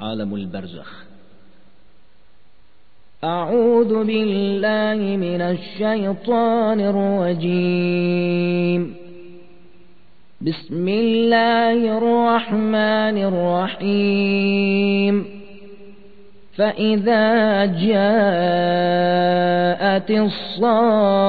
عالم البرزخ. أعوذ بالله من الشيطان الرجيم. بسم الله الرحمن الرحيم. فإذا جاءت الصاخة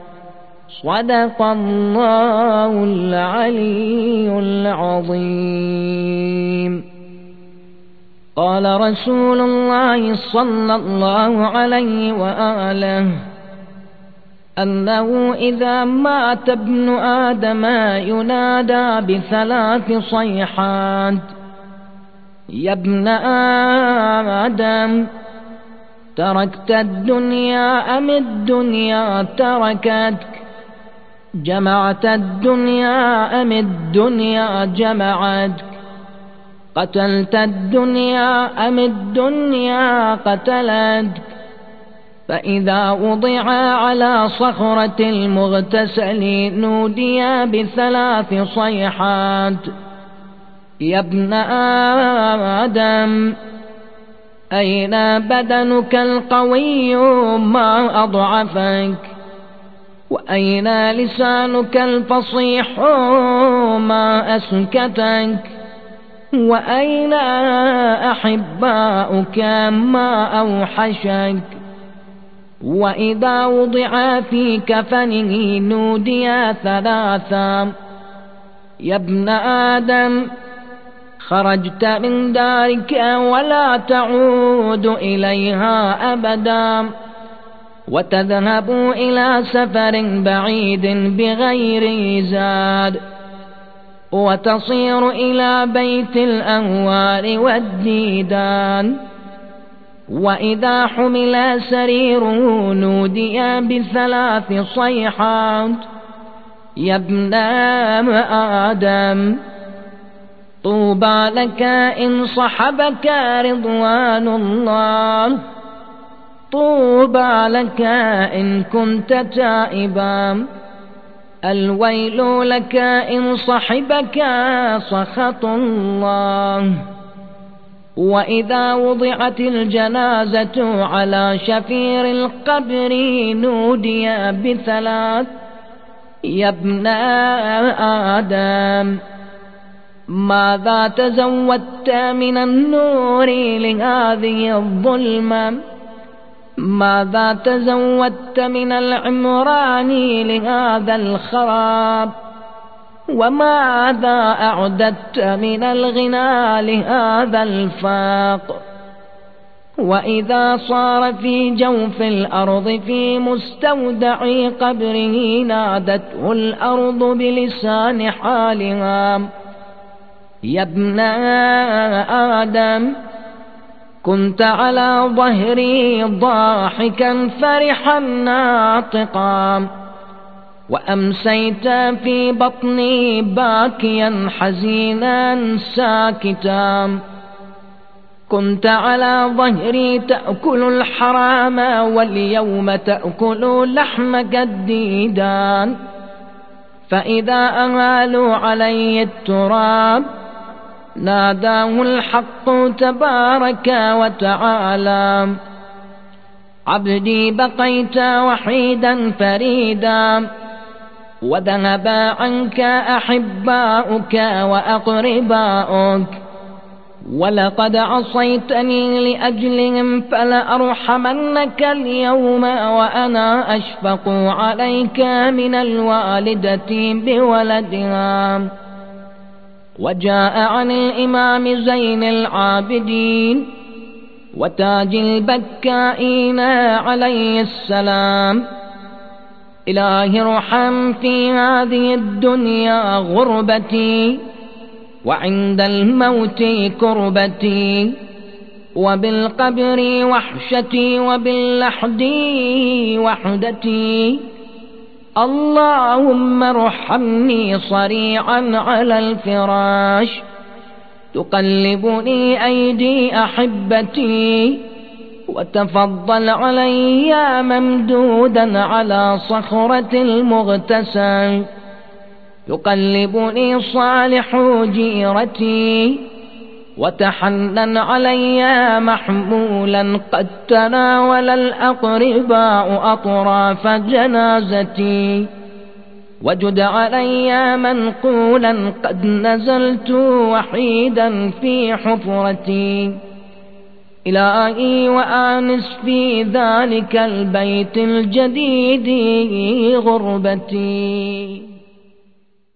صدق الله العلي العظيم. قال رسول الله صلى الله عليه وآله أنه إذا مات ابن آدم ينادى بثلاث صيحات. يا ابن آدم تركت الدنيا أم الدنيا تركتك؟ جمعت الدنيا أم الدنيا جمعتك قتلت الدنيا أم الدنيا قتلتك فإذا وضع على صخرة المغتسل نودي بثلاث صيحات. يا ابن آدم أين بدنك القوي؟ ما أضعفك؟ وأين لسانك الفصيح ما أسكتك؟ وأين أحباؤك ما أوحشك؟ وإذا وضع في كفنه نودي ثلاثا. يا ابن آدم خرجت من دارك ولا تعود إليها أبدا. وتذهب إلى سفر بعيد بغير زاد وتصير إلى بيت الأهوال والديدان وإذا حمل سريره نودي بثلاث صيحات يا ابن آدم طوبى لك إن صحبك رضوان الله طوبى لك إن كنت تائبا. الويل لك إن صحبك سخط الله. وإذا وضعت الجنازة على شفير القبر نودي بثلاث يا ابن آدم. ماذا تزودت من النور لهذه الظلمة؟ ماذا تزودت من العمران لهذا الخراب؟ وماذا أعددت من الغنى لهذا الفاق؟ وإذا صار في جوف الأرض في مستودع قبره نادته الأرض بلسان حالها. يا ابن آدم كنت على ظهري ضاحكا فرحا ناطقا. وأمسيت في بطني باكيا حزينا ساكتا. كنت على ظهري تأكل الحرام واليوم تأكل لحمك الديدان فإذا أغالوا علي التراب ناداه الحق تبارك وتعالى. عبدي بقيت وحيدا فريدا. وذهبا عنك أحباؤك وأقرباؤك. ولقد عصيتني لأجلهم فلأرحمنك اليوم وأنا أشفق عليك من الوالدة بولدها. وجاء عن الإمام زين العابدين وتاج البكائين عليه السلام. إله ارحم في هذه الدنيا غربتي وعند الموت كربتي. وبالقبر وحشتي وباللحد وحدتي. اللهم ارحمني صريعا على الفراش. تقلبني أيدي أحبتي وتفضل علي ممدودا على صخرة المغتسل. يقلبني صالح جيرتي وتحنن علي محمولا قد تناول الأقرباء أطراف جنازتي. وجد علي منقولا قد نزلت وحيدا في حفرتي. إلهي وآنس في ذلك البيت الجديد غربتي.